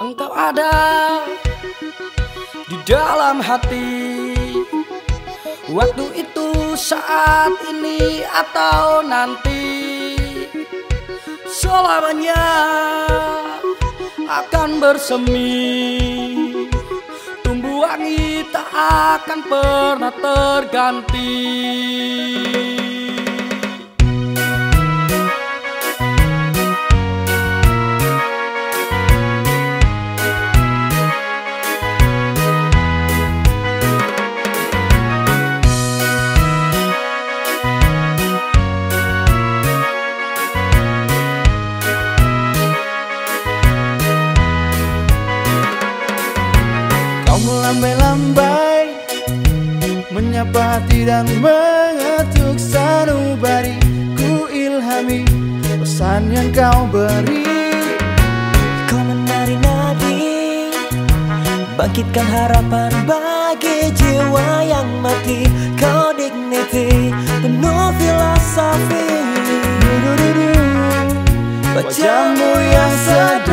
Engkau ada di dalam hati. Waktu itu saat ini atau nanti. Selamanya akan bersemi. Tumbuh wangi tak akan pernah terganti melambai Menyapa hati dan mengetuk sanubari. Ku ilhami pesan yang kau beri. Kau menari-nari Bangkitkan harapan bagi jiwa yang mati. Kau dignity penuh filosofi. Wajahmu yang sederhana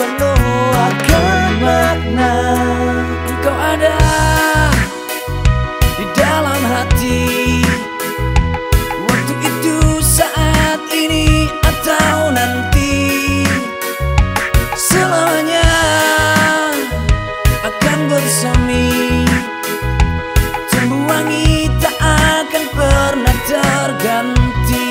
penuh akan makna. Engkau ada di dalam hati. Waktu itu, saat ini, atau nanti. Selamanya akan bersemi. Tumbuh wangi akan pernah terganti.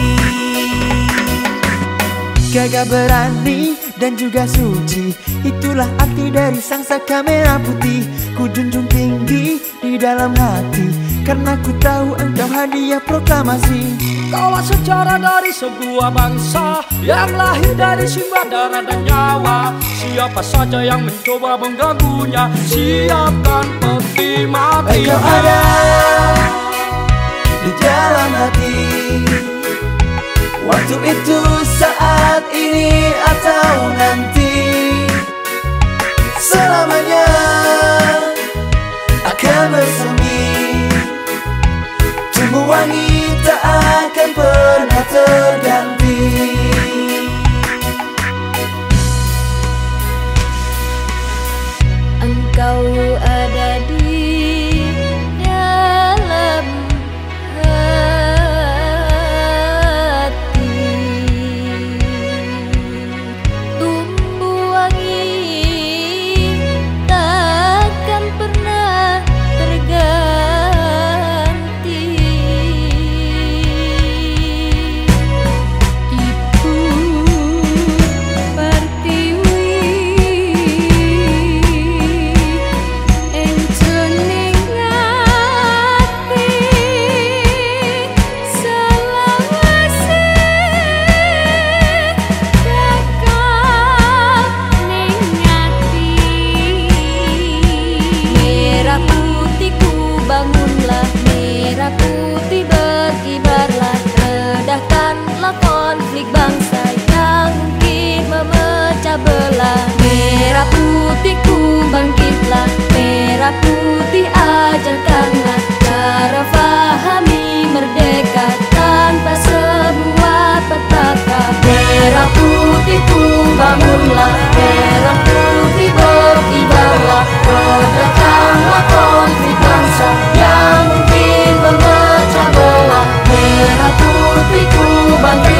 Gagah berani dan juga suci. Itulah arti dari sang saka merah putih. Ku junjung tinggi di dalam hati Karena ku tahu engkau hadiah proklamasi. Kaulah sejarah dari sebuah bangsa Yang lahir dari simbah darah dan nyawa. Siapa saja yang mencoba mengganggunya Siapkan peti mati. Engkau ada di dalam hati. Waktu itu saat ini atau nanti. Selamanya akan bersemi. Tumbuh wangi tak akan milik bangsa yang mungkin memecah belah. Merah putihku bangkitlah, merah putih ajarkanlah. Cara fahami merdeka tanpa sebuah petaka. Merah putihku bangunlah, merah putih berkibarlah. Berdatanglah konflik bangsa yang mungkin memecah belah. Merah putihku bangkitlah